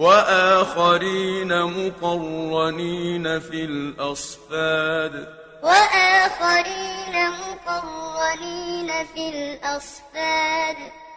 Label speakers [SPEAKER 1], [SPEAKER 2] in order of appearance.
[SPEAKER 1] وآخرين مقرنين في الأصفاد.
[SPEAKER 2] وآخرين مقرنين في الأصفاد.